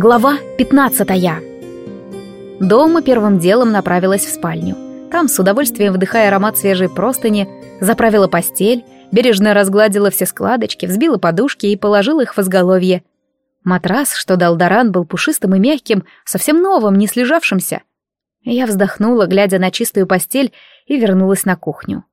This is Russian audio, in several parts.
Глава 15 Дома первым делом направилась в спальню. Там, с удовольствием вдыхая аромат свежей простыни, заправила постель, бережно разгладила все складочки, взбила подушки и положила их в изголовье. Матрас, что дал Даран, был пушистым и мягким, совсем новым, не слежавшимся. Я вздохнула, глядя на чистую постель, и вернулась на кухню.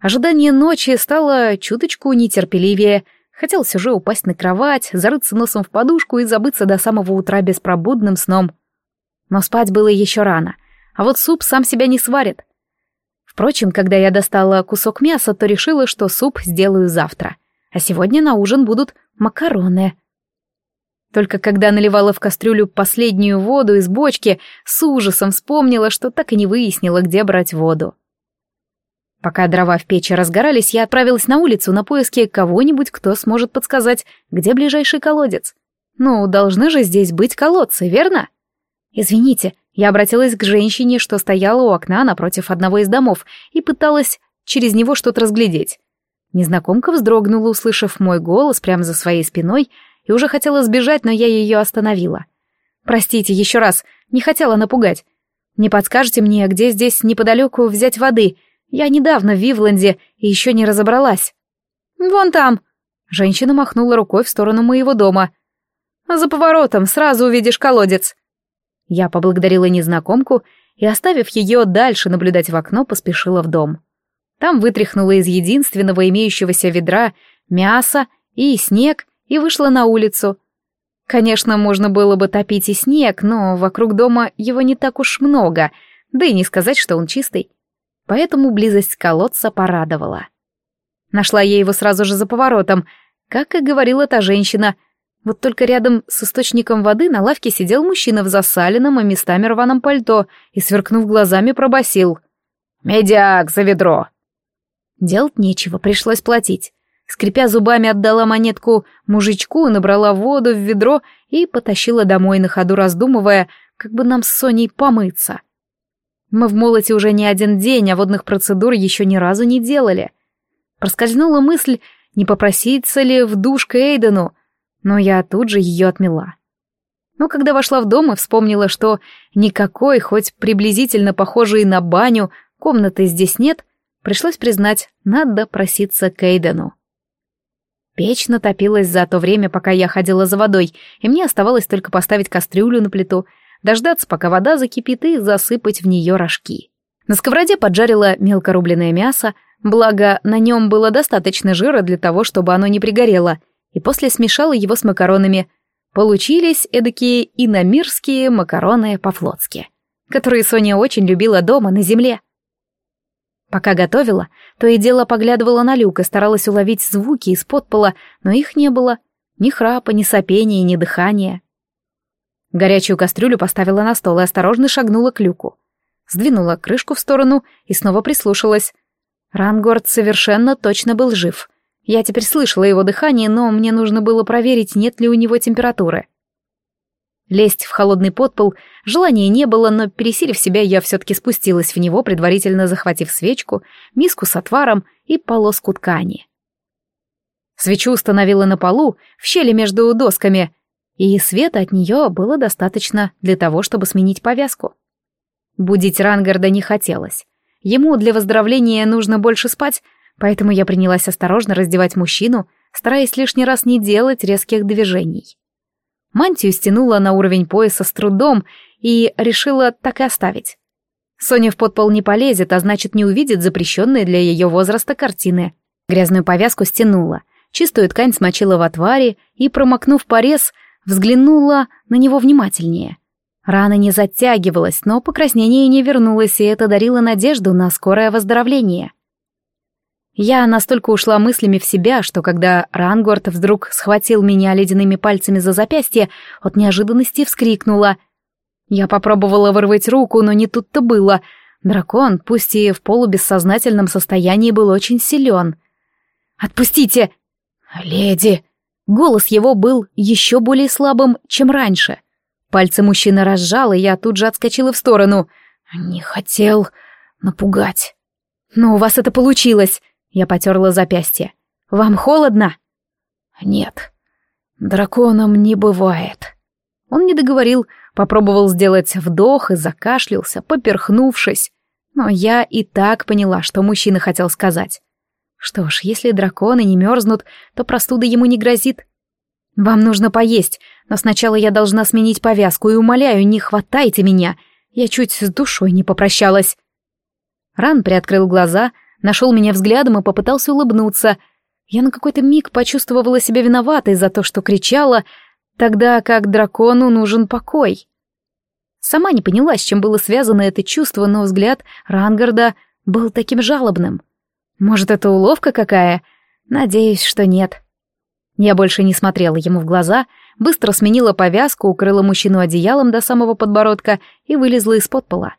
Ожидание ночи стало чуточку нетерпеливее. Хотелось уже упасть на кровать, зарыться носом в подушку и забыться до самого утра беспробудным сном. Но спать было еще рано, а вот суп сам себя не сварит. Впрочем, когда я достала кусок мяса, то решила, что суп сделаю завтра. А сегодня на ужин будут макароны. Только когда наливала в кастрюлю последнюю воду из бочки, с ужасом вспомнила, что так и не выяснила, где брать воду. Пока дрова в печи разгорались, я отправилась на улицу на поиски кого-нибудь, кто сможет подсказать, где ближайший колодец. Ну, должны же здесь быть колодцы, верно? Извините, я обратилась к женщине, что стояла у окна напротив одного из домов, и пыталась через него что-то разглядеть. Незнакомка вздрогнула, услышав мой голос прямо за своей спиной, и уже хотела сбежать, но я ее остановила. «Простите, еще раз, не хотела напугать. Не подскажете мне, где здесь неподалеку взять воды? Я недавно в Вивленде и еще не разобралась. Вон там. Женщина махнула рукой в сторону моего дома. За поворотом сразу увидишь колодец. Я поблагодарила незнакомку и, оставив ее дальше наблюдать в окно, поспешила в дом. Там вытряхнула из единственного имеющегося ведра мясо и снег и вышла на улицу. Конечно, можно было бы топить и снег, но вокруг дома его не так уж много, да и не сказать, что он чистый поэтому близость колодца порадовала. Нашла я его сразу же за поворотом, как и говорила та женщина. Вот только рядом с источником воды на лавке сидел мужчина в засаленном и местами рваном пальто и, сверкнув глазами, пробасил: «Медяк за ведро!» Делать нечего, пришлось платить. Скрипя зубами, отдала монетку мужичку, набрала воду в ведро и потащила домой на ходу, раздумывая, как бы нам с Соней помыться. Мы в молоте уже не один день, а водных процедур еще ни разу не делали. Проскользнула мысль, не попроситься ли в душ к Эйдену, но я тут же ее отмела. Но когда вошла в дом и вспомнила, что никакой, хоть приблизительно похожей на баню, комнаты здесь нет, пришлось признать, надо проситься к Эйдену. Печь натопилась за то время, пока я ходила за водой, и мне оставалось только поставить кастрюлю на плиту — дождаться, пока вода закипит, и засыпать в нее рожки. На сковороде поджарила мелко рубленное мясо, благо на нем было достаточно жира для того, чтобы оно не пригорело, и после смешала его с макаронами. Получились эдакие иномирские макароны по-флотски, которые Соня очень любила дома, на земле. Пока готовила, то и дело поглядывала на люк и старалась уловить звуки из-под пола, но их не было. Ни храпа, ни сопения, ни дыхания. Горячую кастрюлю поставила на стол и осторожно шагнула к люку. Сдвинула крышку в сторону и снова прислушалась. Рангорд совершенно точно был жив. Я теперь слышала его дыхание, но мне нужно было проверить, нет ли у него температуры. Лезть в холодный подпол желания не было, но, пересилив себя, я все-таки спустилась в него, предварительно захватив свечку, миску с отваром и полоску ткани. Свечу установила на полу, в щели между досками, и света от нее было достаточно для того, чтобы сменить повязку. Будить Рангарда не хотелось. Ему для выздоровления нужно больше спать, поэтому я принялась осторожно раздевать мужчину, стараясь лишний раз не делать резких движений. Мантию стянула на уровень пояса с трудом и решила так и оставить. Соня в подпол не полезет, а значит не увидит запрещенные для ее возраста картины. Грязную повязку стянула, чистую ткань смочила в отваре и, промокнув порез, взглянула на него внимательнее. Рана не затягивалась, но покраснение не вернулось, и это дарило надежду на скорое выздоровление. Я настолько ушла мыслями в себя, что когда Рангорд вдруг схватил меня ледяными пальцами за запястье, от неожиданности вскрикнула. Я попробовала вырвать руку, но не тут-то было. Дракон, пусть и в полубессознательном состоянии, был очень силен. «Отпустите!» «Леди!» Голос его был еще более слабым, чем раньше. Пальцы мужчины разжал, и я тут же отскочила в сторону. Не хотел напугать. Но у вас это получилось. Я потерла запястье. Вам холодно? Нет. Драконом не бывает. Он не договорил, попробовал сделать вдох и закашлялся, поперхнувшись. Но я и так поняла, что мужчина хотел сказать. Что ж, если драконы не мерзнут, то простуда ему не грозит. Вам нужно поесть, но сначала я должна сменить повязку и умоляю, не хватайте меня. Я чуть с душой не попрощалась. Ран приоткрыл глаза, нашел меня взглядом и попытался улыбнуться. Я на какой-то миг почувствовала себя виноватой за то, что кричала, тогда как дракону нужен покой. Сама не поняла, с чем было связано это чувство, но взгляд Рангарда был таким жалобным. Может, это уловка какая? Надеюсь, что нет. Я больше не смотрела ему в глаза, быстро сменила повязку, укрыла мужчину одеялом до самого подбородка и вылезла из-под пола.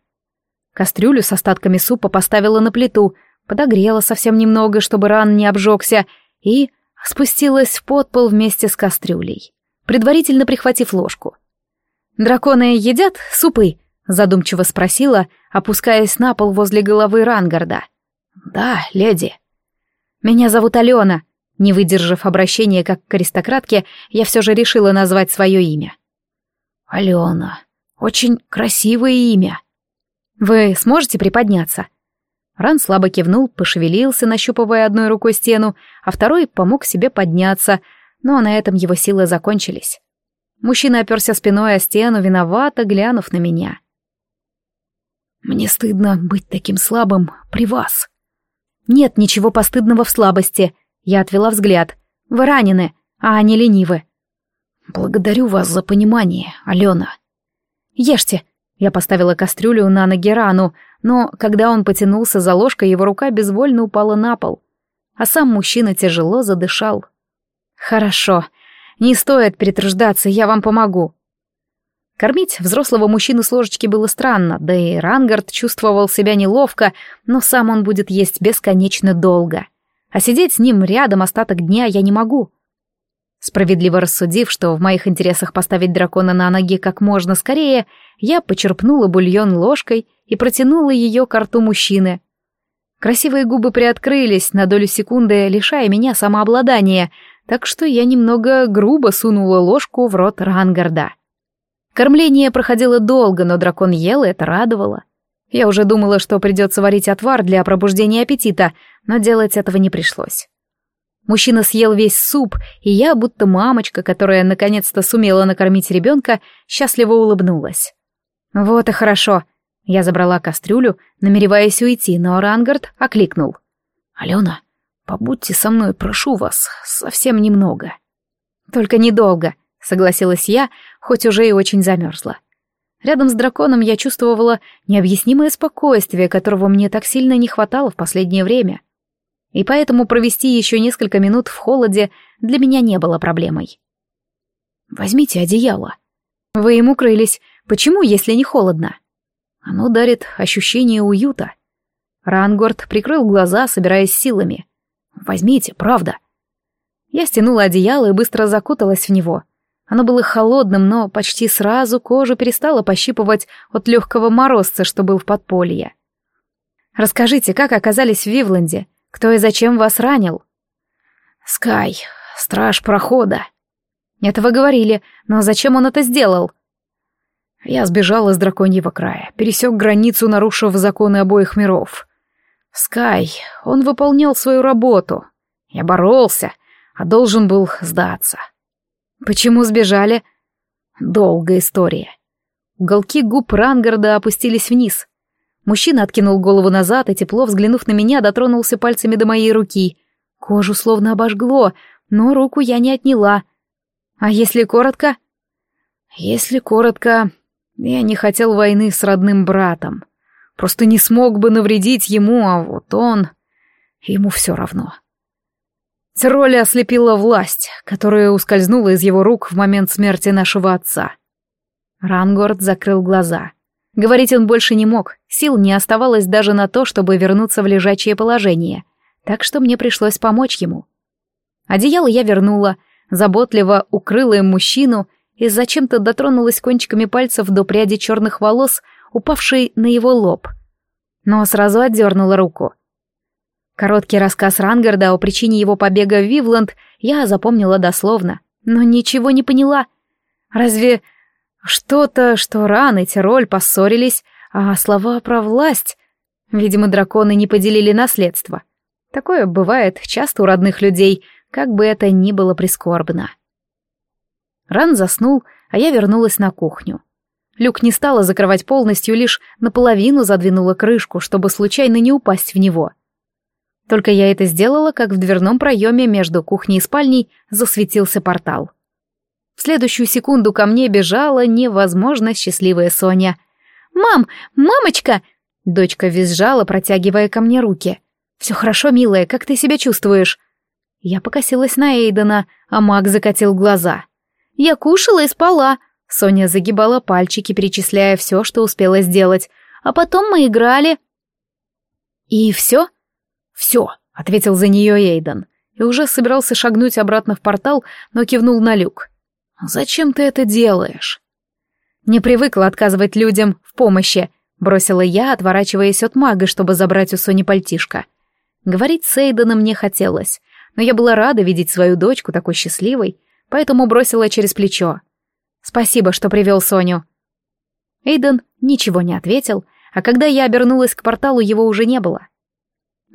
Кастрюлю с остатками супа поставила на плиту, подогрела совсем немного, чтобы ран не обжегся, и спустилась в подпол вместе с кастрюлей, предварительно прихватив ложку. «Драконы едят супы?» — задумчиво спросила, опускаясь на пол возле головы Рангарда. «Да, леди». «Меня зовут Алена». Не выдержав обращения как к аристократке, я все же решила назвать свое имя. «Алена. Очень красивое имя». «Вы сможете приподняться?» Ран слабо кивнул, пошевелился, нащупывая одной рукой стену, а второй помог себе подняться, но на этом его силы закончились. Мужчина оперся спиной о стену, виновато глянув на меня. «Мне стыдно быть таким слабым при вас». «Нет ничего постыдного в слабости», — я отвела взгляд. «Вы ранены, а они ленивы». «Благодарю вас за понимание, Алена». «Ешьте», — я поставила кастрюлю на ноги рану, но когда он потянулся за ложкой, его рука безвольно упала на пол, а сам мужчина тяжело задышал. «Хорошо», не стоит перетруждаться, я вам помогу». Кормить взрослого мужчину с ложечки было странно, да и Рангард чувствовал себя неловко, но сам он будет есть бесконечно долго. А сидеть с ним рядом остаток дня я не могу. Справедливо рассудив, что в моих интересах поставить дракона на ноги как можно скорее, я почерпнула бульон ложкой и протянула ее к рту мужчины. Красивые губы приоткрылись на долю секунды, лишая меня самообладания, так что я немного грубо сунула ложку в рот Рангарда. Кормление проходило долго, но дракон ел, и это радовало. Я уже думала, что придется варить отвар для пробуждения аппетита, но делать этого не пришлось. Мужчина съел весь суп, и я, будто мамочка, которая наконец-то сумела накормить ребенка, счастливо улыбнулась. «Вот и хорошо». Я забрала кастрюлю, намереваясь уйти, но Рангард окликнул. «Алена, Побудьте со мной, прошу вас, совсем немного. Только недолго, согласилась я, хоть уже и очень замерзла. Рядом с драконом я чувствовала необъяснимое спокойствие, которого мне так сильно не хватало в последнее время. И поэтому провести еще несколько минут в холоде для меня не было проблемой. «Возьмите одеяло». «Вы им укрылись. Почему, если не холодно?» «Оно дарит ощущение уюта». Рангорд прикрыл глаза, собираясь силами. Возьмите, правда». Я стянула одеяло и быстро закуталась в него. Оно было холодным, но почти сразу кожу перестала пощипывать от легкого морозца, что был в подполье. «Расскажите, как оказались в Вивленде? Кто и зачем вас ранил?» «Скай, страж прохода». «Это вы говорили, но зачем он это сделал?» Я сбежал из драконьего края, пересек границу, нарушив законы обоих миров. Скай, он выполнял свою работу. Я боролся, а должен был сдаться. Почему сбежали? Долгая история. Уголки губ Рангарда опустились вниз. Мужчина откинул голову назад и, тепло взглянув на меня, дотронулся пальцами до моей руки. Кожу словно обожгло, но руку я не отняла. А если коротко? Если коротко, я не хотел войны с родным братом. Просто не смог бы навредить ему, а вот он... Ему все равно. Тироля ослепила власть, которая ускользнула из его рук в момент смерти нашего отца. Рангорд закрыл глаза. Говорить он больше не мог, сил не оставалось даже на то, чтобы вернуться в лежачее положение, так что мне пришлось помочь ему. Одеяло я вернула, заботливо укрыла им мужчину и зачем-то дотронулась кончиками пальцев до пряди черных волос, упавшей на его лоб. Но сразу отдернула руку. Короткий рассказ Рангарда о причине его побега в Вивланд я запомнила дословно, но ничего не поняла. Разве Что-то, что Ран и Тироль поссорились, а слова про власть... Видимо, драконы не поделили наследство. Такое бывает часто у родных людей, как бы это ни было прискорбно. Ран заснул, а я вернулась на кухню. Люк не стала закрывать полностью, лишь наполовину задвинула крышку, чтобы случайно не упасть в него. Только я это сделала, как в дверном проеме между кухней и спальней засветился портал. В следующую секунду ко мне бежала невозможно счастливая Соня. «Мам! Мамочка!» Дочка визжала, протягивая ко мне руки. «Все хорошо, милая, как ты себя чувствуешь?» Я покосилась на Эйдена, а маг закатил глаза. «Я кушала и спала», — Соня загибала пальчики, перечисляя все, что успела сделать. «А потом мы играли». «И все?» «Все», — ответил за нее Эйден, и уже собирался шагнуть обратно в портал, но кивнул на люк. «Зачем ты это делаешь?» «Не привыкла отказывать людям в помощи», — бросила я, отворачиваясь от мага, чтобы забрать у Сони пальтишко. Говорить с Эйденом мне хотелось, но я была рада видеть свою дочку такой счастливой, поэтому бросила через плечо. «Спасибо, что привел Соню». Эйден ничего не ответил, а когда я обернулась к порталу, его уже не было.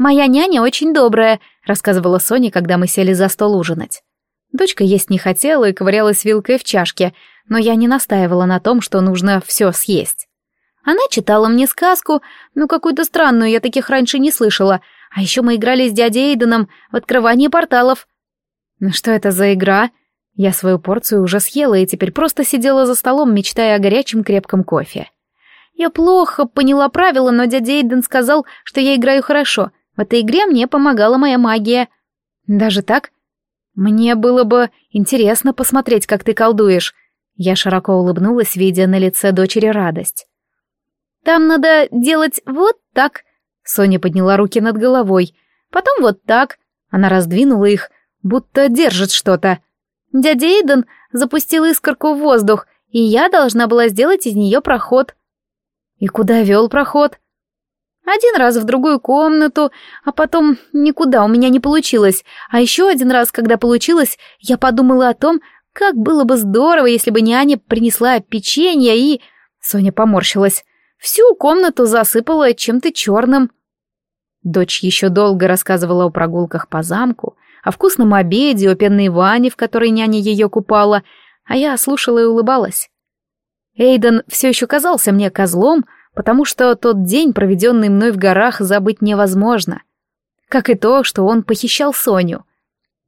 «Моя няня очень добрая», — рассказывала Соня, когда мы сели за стол ужинать. Дочка есть не хотела и ковырялась вилкой в чашке, но я не настаивала на том, что нужно все съесть. Она читала мне сказку, ну какую-то странную, я таких раньше не слышала, а еще мы играли с дядей Эйденом в открывание порталов. Ну что это за игра? Я свою порцию уже съела и теперь просто сидела за столом, мечтая о горячем крепком кофе. Я плохо поняла правила, но дядя Эйден сказал, что я играю хорошо. В этой игре мне помогала моя магия. Даже так? Мне было бы интересно посмотреть, как ты колдуешь. Я широко улыбнулась, видя на лице дочери радость. Там надо делать вот так. Соня подняла руки над головой. Потом вот так. Она раздвинула их, будто держит что-то. Дядя Эйден запустил искорку в воздух, и я должна была сделать из нее проход. И куда вел проход? Один раз в другую комнату, а потом никуда у меня не получилось. А еще один раз, когда получилось, я подумала о том, как было бы здорово, если бы няня принесла печенье и... Соня поморщилась. Всю комнату засыпала чем-то черным. Дочь еще долго рассказывала о прогулках по замку, о вкусном обеде, о пенной ванне, в которой няня ее купала, а я слушала и улыбалась. Эйден все еще казался мне козлом, потому что тот день, проведенный мной в горах, забыть невозможно. Как и то, что он похищал Соню.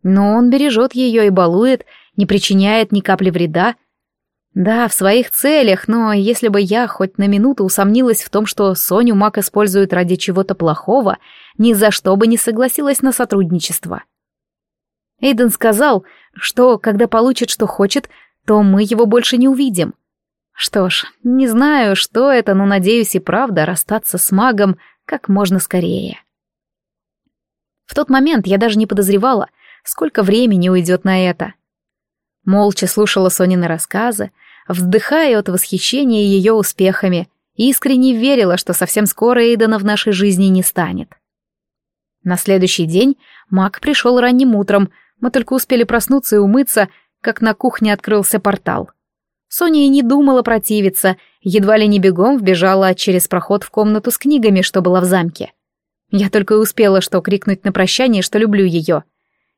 Но он бережет ее и балует, не причиняет ни капли вреда. Да, в своих целях, но если бы я хоть на минуту усомнилась в том, что Соню Мак использует ради чего-то плохого, ни за что бы не согласилась на сотрудничество. Эйден сказал, что когда получит, что хочет, то мы его больше не увидим. Что ж, не знаю, что это, но надеюсь и правда расстаться с магом как можно скорее. В тот момент я даже не подозревала, сколько времени уйдет на это. Молча слушала Сонины рассказы, вздыхая от восхищения ее успехами, и искренне верила, что совсем скоро Эйдена в нашей жизни не станет. На следующий день маг пришел ранним утром, мы только успели проснуться и умыться, как на кухне открылся портал. Соня и не думала противиться, едва ли не бегом вбежала через проход в комнату с книгами, что была в замке. Я только и успела что крикнуть на прощание, что люблю ее.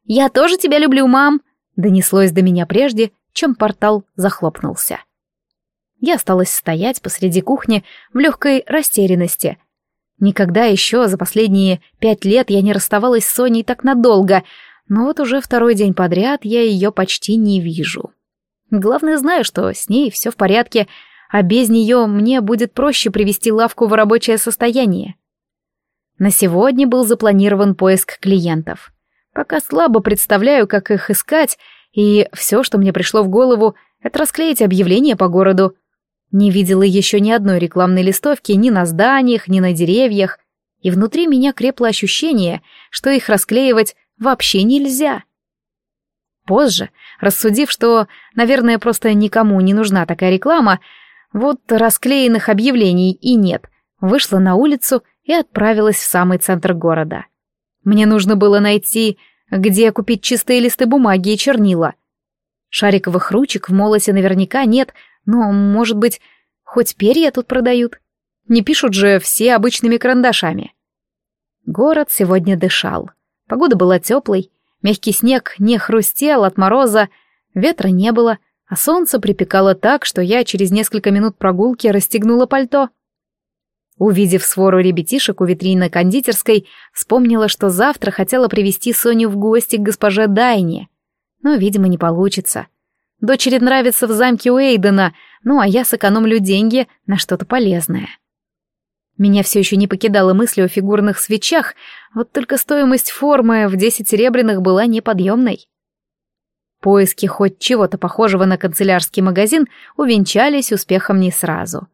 «Я тоже тебя люблю, мам!» донеслось до меня прежде, чем портал захлопнулся. Я осталась стоять посреди кухни в легкой растерянности. Никогда еще за последние пять лет я не расставалась с Соней так надолго — но вот уже второй день подряд я ее почти не вижу. Главное, знаю, что с ней все в порядке, а без нее мне будет проще привести лавку в рабочее состояние. На сегодня был запланирован поиск клиентов. Пока слабо представляю, как их искать, и все, что мне пришло в голову, это расклеить объявления по городу. Не видела еще ни одной рекламной листовки ни на зданиях, ни на деревьях, и внутри меня крепло ощущение, что их расклеивать вообще нельзя. Позже, рассудив, что, наверное, просто никому не нужна такая реклама, вот расклеенных объявлений и нет, вышла на улицу и отправилась в самый центр города. Мне нужно было найти, где купить чистые листы бумаги и чернила. Шариковых ручек в молоте наверняка нет, Но, может быть, хоть перья тут продают? Не пишут же все обычными карандашами. Город сегодня дышал. Погода была теплой, мягкий снег не хрустел от мороза, ветра не было, а солнце припекало так, что я через несколько минут прогулки расстегнула пальто. Увидев свору ребятишек у витрины кондитерской, вспомнила, что завтра хотела привести Соню в гости к госпоже Дайне. Но, видимо, не получится. Дочери нравится в замке Уэйдена, ну а я сэкономлю деньги на что-то полезное. Меня все еще не покидала мысль о фигурных свечах, вот только стоимость формы в десять серебряных была неподъемной. Поиски хоть чего-то похожего на канцелярский магазин увенчались успехом не сразу.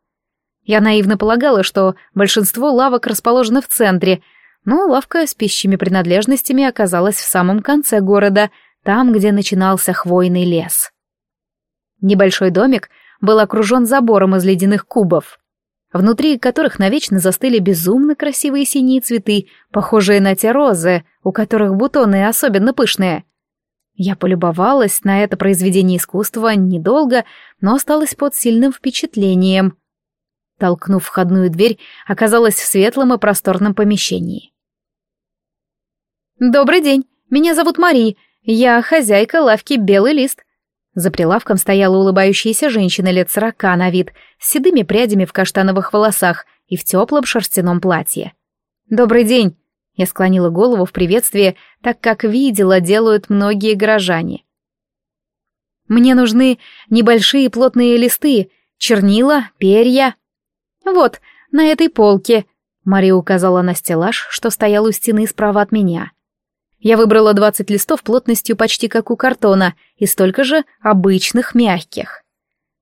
Я наивно полагала, что большинство лавок расположено в центре, но лавка с пищими принадлежностями оказалась в самом конце города, там, где начинался хвойный лес. Небольшой домик был окружен забором из ледяных кубов внутри которых навечно застыли безумно красивые синие цветы, похожие на те розы, у которых бутоны особенно пышные. Я полюбовалась на это произведение искусства недолго, но осталась под сильным впечатлением. Толкнув входную дверь, оказалась в светлом и просторном помещении. «Добрый день, меня зовут Мари, я хозяйка лавки «Белый лист», за прилавком стояла улыбающаяся женщина лет сорока на вид, с седыми прядями в каштановых волосах и в теплом шерстяном платье. «Добрый день!» Я склонила голову в приветствии, так как видела, делают многие горожане. «Мне нужны небольшие плотные листы, чернила, перья». «Вот, на этой полке», — Мария указала на стеллаж, что стоял у стены справа от меня. Я выбрала 20 листов плотностью почти как у картона и столько же обычных мягких.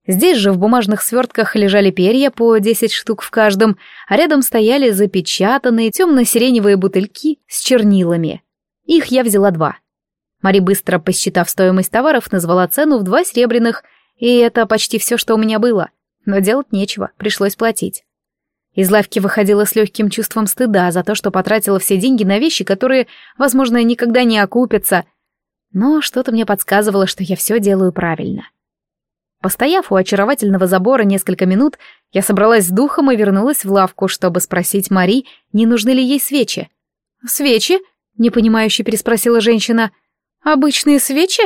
Здесь же в бумажных свертках лежали перья по 10 штук в каждом, а рядом стояли запечатанные темно-сиреневые бутыльки с чернилами. Их я взяла два. Мари, быстро посчитав стоимость товаров, назвала цену в два серебряных, и это почти все, что у меня было. Но делать нечего, пришлось платить. Из лавки выходила с легким чувством стыда за то, что потратила все деньги на вещи, которые, возможно, никогда не окупятся. Но что-то мне подсказывало, что я все делаю правильно. Постояв у очаровательного забора несколько минут, я собралась с духом и вернулась в лавку, чтобы спросить Мари, не нужны ли ей свечи. «Свечи?» — непонимающе переспросила женщина. «Обычные свечи?»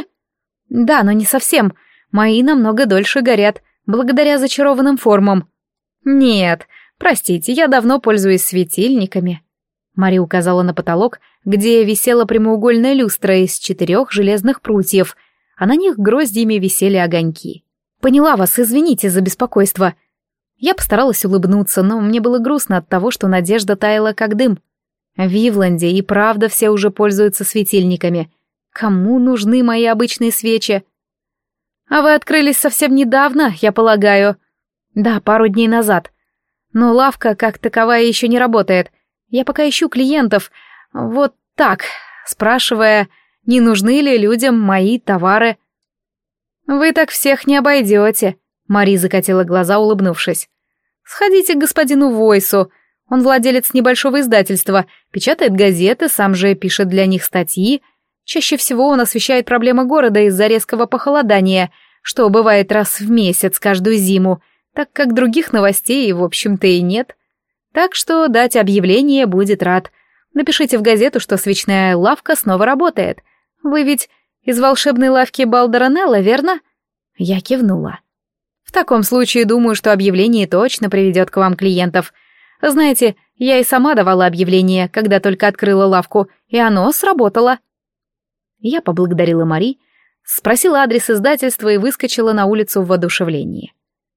«Да, но не совсем. Мои намного дольше горят, благодаря зачарованным формам». «Нет, «Простите, я давно пользуюсь светильниками». Мари указала на потолок, где висела прямоугольная люстра из четырех железных прутьев, а на них гроздьями висели огоньки. «Поняла вас, извините за беспокойство». Я постаралась улыбнуться, но мне было грустно от того, что надежда таяла как дым. В Вивленде и правда все уже пользуются светильниками. Кому нужны мои обычные свечи? А вы открылись совсем недавно, я полагаю. Да, пару дней назад. Но лавка как таковая еще не работает. Я пока ищу клиентов. Вот так, спрашивая, не нужны ли людям мои товары. «Вы так всех не обойдете», — Мари закатила глаза, улыбнувшись. «Сходите к господину Войсу. Он владелец небольшого издательства, печатает газеты, сам же пишет для них статьи. Чаще всего он освещает проблемы города из-за резкого похолодания, что бывает раз в месяц каждую зиму, так как других новостей, в общем-то, и нет. Так что дать объявление будет рад. Напишите в газету, что свечная лавка снова работает. Вы ведь из волшебной лавки Балдеронелла, верно? Я кивнула. В таком случае думаю, что объявление точно приведет к вам клиентов. Знаете, я и сама давала объявление, когда только открыла лавку, и оно сработало. Я поблагодарила Мари, спросила адрес издательства и выскочила на улицу в воодушевлении.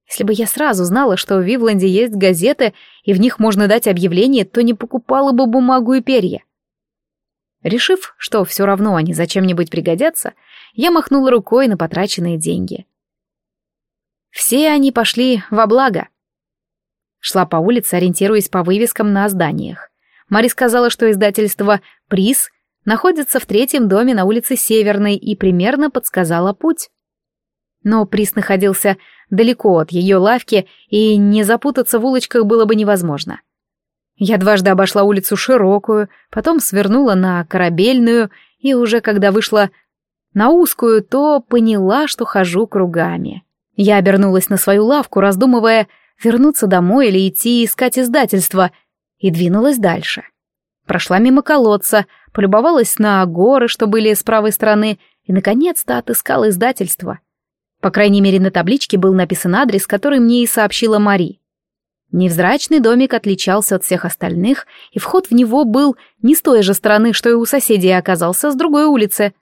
Если бы я сразу знала, что в Вивленде есть газеты, и в них можно дать объявление, то не покупала бы бумагу и перья. Решив, что все равно они зачем-нибудь пригодятся, я махнула рукой на потраченные деньги. Все они пошли во благо. Шла по улице, ориентируясь по вывескам на зданиях. Мари сказала, что издательство «Приз» находится в третьем доме на улице Северной и примерно подсказала путь. Но приз находился далеко от ее лавки, и не запутаться в улочках было бы невозможно. Я дважды обошла улицу широкую, потом свернула на корабельную, и уже когда вышла на узкую, то поняла, что хожу кругами. Я обернулась на свою лавку, раздумывая, вернуться домой или идти искать издательство, и двинулась дальше. Прошла мимо колодца, полюбовалась на горы, что были с правой стороны, и, наконец-то, отыскала издательство. По крайней мере, на табличке был написан адрес, который мне и сообщила Мари. Невзрачный домик отличался от всех остальных, и вход в него был не с той же стороны, что и у соседей, а оказался с другой улицы.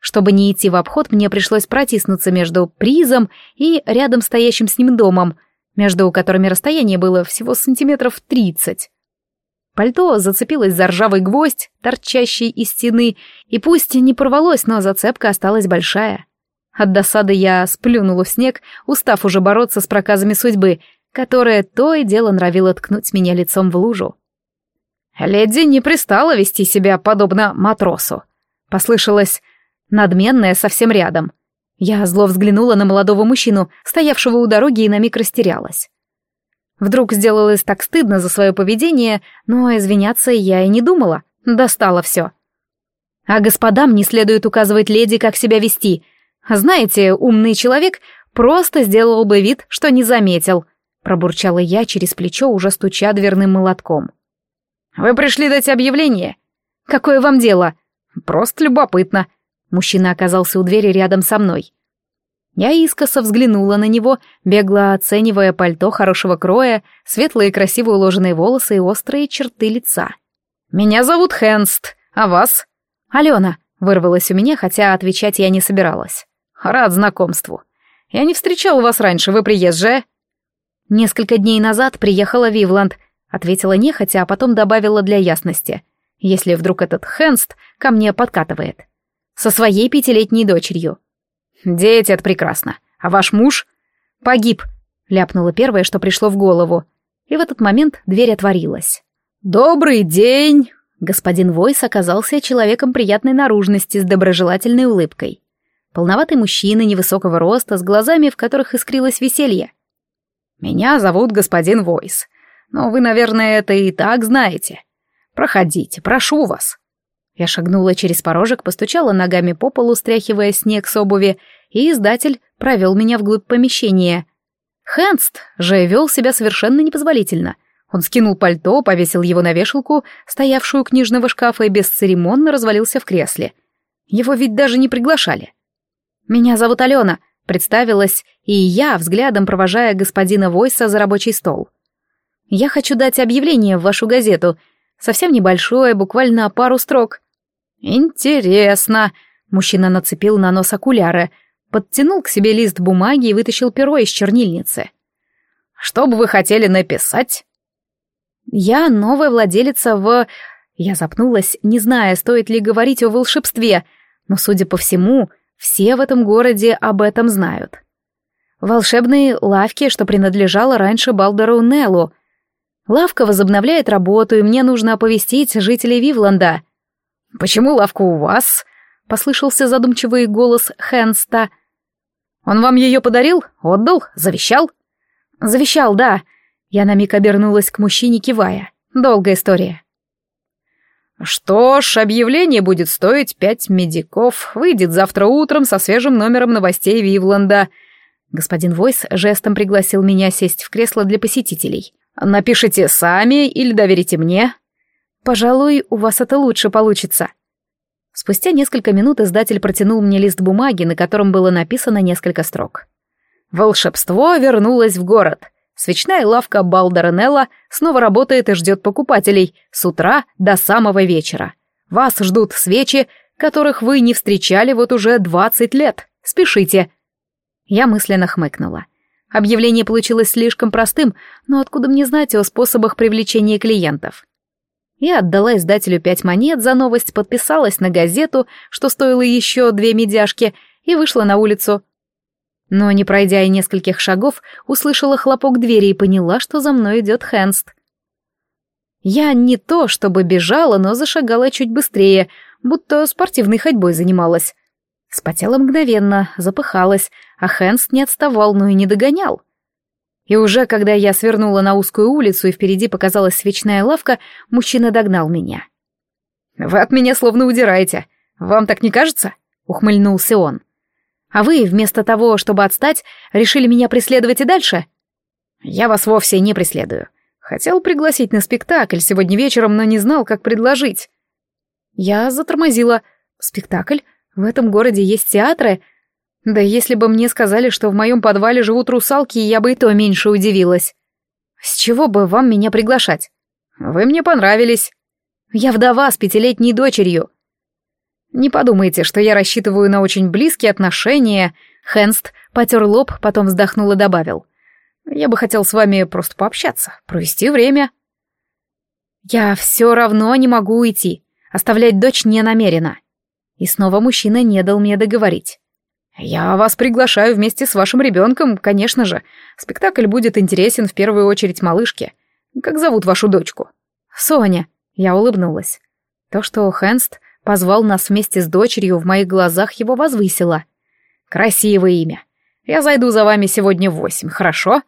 Чтобы не идти в обход, мне пришлось протиснуться между призом и рядом стоящим с ним домом, между которыми расстояние было всего сантиметров тридцать. Пальто зацепилось за ржавый гвоздь, торчащий из стены, и пусть не порвалось, но зацепка осталась большая. От досады я сплюнула в снег, устав уже бороться с проказами судьбы, которая то и дело нравила ткнуть меня лицом в лужу. «Леди не пристала вести себя подобно матросу», — послышалось надменное совсем рядом. Я зло взглянула на молодого мужчину, стоявшего у дороги, и на миг растерялась. Вдруг сделалось так стыдно за свое поведение, но извиняться я и не думала. Достало все. А господам не следует указывать леди, как себя вести. Знаете, умный человек просто сделал бы вид, что не заметил — пробурчала я через плечо, уже стуча дверным молотком. «Вы пришли дать объявление?» «Какое вам дело?» «Просто любопытно». Мужчина оказался у двери рядом со мной. Я искоса взглянула на него, бегло оценивая пальто хорошего кроя, светлые красиво уложенные волосы и острые черты лица. «Меня зовут Хенст, а вас?» «Алена», — вырвалась у меня, хотя отвечать я не собиралась. «Рад знакомству. Я не встречал вас раньше, вы приезжая?» «Несколько дней назад приехала Вивланд», — ответила нехотя, а потом добавила для ясности. «Если вдруг этот Хенст ко мне подкатывает. Со своей пятилетней дочерью». «Дети — это прекрасно. А ваш муж?» «Погиб», — ляпнула первое, что пришло в голову. И в этот момент дверь отворилась. «Добрый день!» Господин Войс оказался человеком приятной наружности с доброжелательной улыбкой. Полноватый мужчина невысокого роста, с глазами, в которых искрилось веселье. Меня зовут господин Войс. Но вы, наверное, это и так знаете. Проходите, прошу вас». Я шагнула через порожек, постучала ногами по полу, стряхивая снег с обуви, и издатель провел меня вглубь помещения. Хэнст же вел себя совершенно непозволительно. Он скинул пальто, повесил его на вешалку, стоявшую книжного шкафа, и бесцеремонно развалился в кресле. Его ведь даже не приглашали. «Меня зовут Алена», Представилась и я, взглядом провожая господина Войса за рабочий стол. «Я хочу дать объявление в вашу газету. Совсем небольшое, буквально пару строк». «Интересно», — мужчина нацепил на нос окуляры, подтянул к себе лист бумаги и вытащил перо из чернильницы. «Что бы вы хотели написать?» «Я новая владелица в...» Я запнулась, не зная, стоит ли говорить о волшебстве, но, судя по всему, все в этом городе об этом знают. Волшебные лавки, что принадлежала раньше Балдеру Неллу. Лавка возобновляет работу, и мне нужно оповестить жителей Вивланда. «Почему лавка у вас?» — послышался задумчивый голос Хэнста. «Он вам ее подарил? Отдал? Завещал?» «Завещал, да». Я на миг обернулась к мужчине, кивая. Долгая история. «Что ж, объявление будет стоить пять медиков. Выйдет завтра утром со свежим номером новостей Вивланда». Господин Войс жестом пригласил меня сесть в кресло для посетителей. «Напишите сами или доверите мне?» «Пожалуй, у вас это лучше получится». Спустя несколько минут издатель протянул мне лист бумаги, на котором было написано несколько строк. «Волшебство вернулось в город. Свечная лавка Балдернелла снова работает и ждет покупателей с утра до самого вечера. Вас ждут свечи, которых вы не встречали вот уже двадцать лет. Спешите. Я мысленно хмыкнула. Объявление получилось слишком простым, но откуда мне знать о способах привлечения клиентов? Я отдала издателю пять монет за новость, подписалась на газету, что стоило еще две медяшки, и вышла на улицу. Но, не пройдя и нескольких шагов, услышала хлопок двери и поняла, что за мной идет Хэнст. Я не то чтобы бежала, но зашагала чуть быстрее, будто спортивной ходьбой занималась. Спотела мгновенно, запыхалась, а Хэнст не отставал, но и не догонял. И уже когда я свернула на узкую улицу и впереди показалась свечная лавка, мужчина догнал меня. «Вы от меня словно удираете. Вам так не кажется?» — ухмыльнулся он. А вы, вместо того, чтобы отстать, решили меня преследовать и дальше? Я вас вовсе не преследую. Хотел пригласить на спектакль сегодня вечером, но не знал, как предложить. Я затормозила. Спектакль? В этом городе есть театры? Да если бы мне сказали, что в моем подвале живут русалки, я бы и то меньше удивилась. С чего бы вам меня приглашать? Вы мне понравились. Я вдова с пятилетней дочерью. Не подумайте, что я рассчитываю на очень близкие отношения. Хенст потер лоб, потом вздохнул и добавил. Я бы хотел с вами просто пообщаться, провести время. Я все равно не могу уйти. Оставлять дочь не намерена. И снова мужчина не дал мне договорить. «Я вас приглашаю вместе с вашим ребенком, конечно же. Спектакль будет интересен в первую очередь малышке. Как зовут вашу дочку?» «Соня», — я улыбнулась. То, что Хенст позвал нас вместе с дочерью, в моих глазах его возвысило. «Красивое имя. Я зайду за вами сегодня в восемь, хорошо?»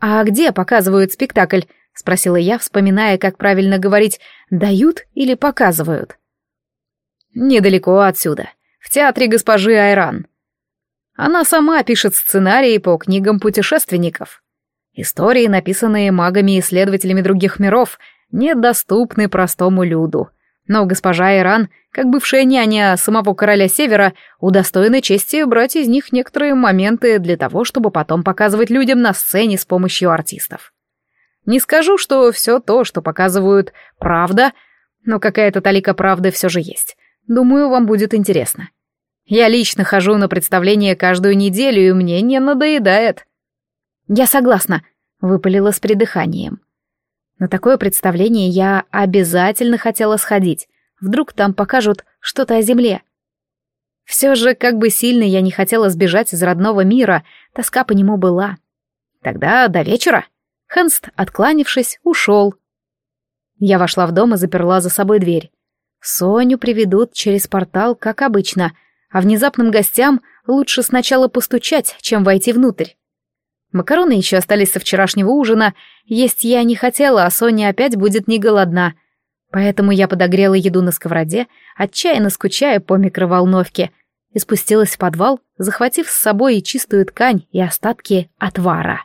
«А где показывают спектакль?» — спросила я, вспоминая, как правильно говорить «дают» или «показывают». «Недалеко отсюда, в театре госпожи Айран», она сама пишет сценарии по книгам путешественников. Истории, написанные магами-исследователями других миров, недоступны простому люду. Но госпожа Иран, как бывшая няня самого короля Севера, удостоена чести брать из них некоторые моменты для того, чтобы потом показывать людям на сцене с помощью артистов. Не скажу, что все то, что показывают, правда, но какая-то талика правды все же есть. Думаю, вам будет интересно. Я лично хожу на представление каждую неделю, и мне не надоедает. Я согласна, выпалила с придыханием. На такое представление я обязательно хотела сходить. Вдруг там покажут что-то о земле. Все же, как бы сильно я не хотела сбежать из родного мира, тоска по нему была. Тогда до вечера. Хэнст, откланившись, ушел. Я вошла в дом и заперла за собой дверь. Соню приведут через портал, как обычно, а внезапным гостям лучше сначала постучать, чем войти внутрь. Макароны еще остались со вчерашнего ужина, есть я не хотела, а Соня опять будет не голодна. Поэтому я подогрела еду на сковороде, отчаянно скучая по микроволновке, и спустилась в подвал, захватив с собой и чистую ткань, и остатки отвара.